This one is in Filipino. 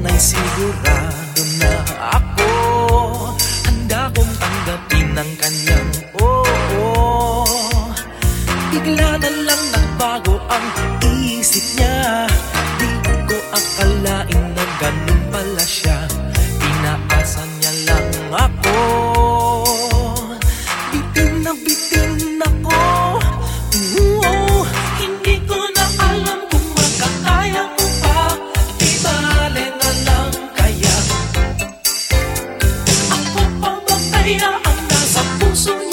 Ngayon ay sigurado na ako Handa kong tanggapin ang kanyang oo oh. Bigla na lang nagbago ang isip niya Di ko akalain na ganun Nếu anh đã sa puso xuống.